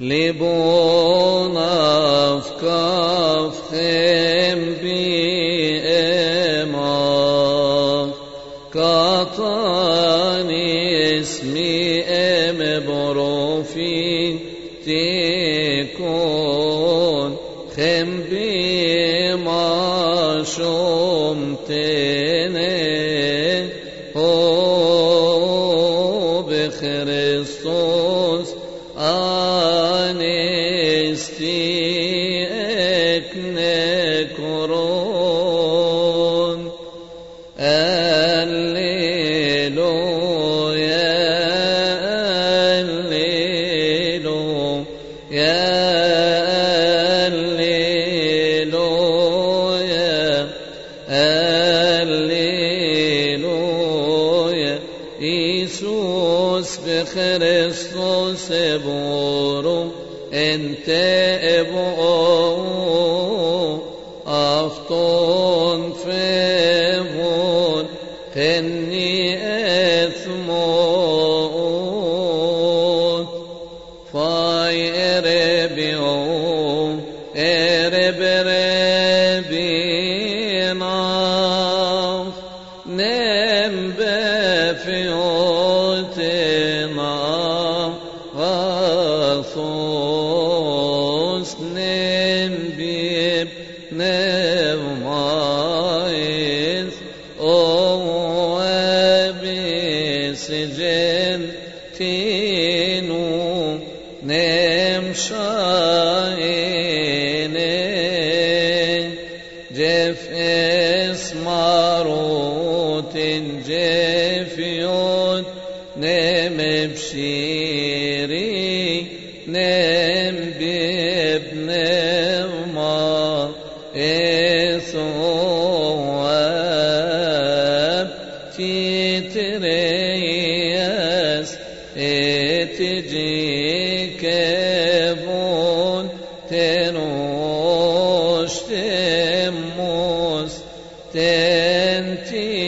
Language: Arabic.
لبونا في كفهم بإما كاتاني اسمي إم بروفي تكون خم بما شمتني هو بخريستوس آنستی اکنکرون الليلو يا الليلو يا الليلو يا Iisus بخريستوس بورو انت ابو افتون فيبون خني اثموت فاي اربيو ارب ربينا sosnem bir nevmaiz o ebisicen tinu nemşaine cef esmarutin cef yok نم بابن ما إثواب تيترياس إتجيك بون تنوش تموس تنتي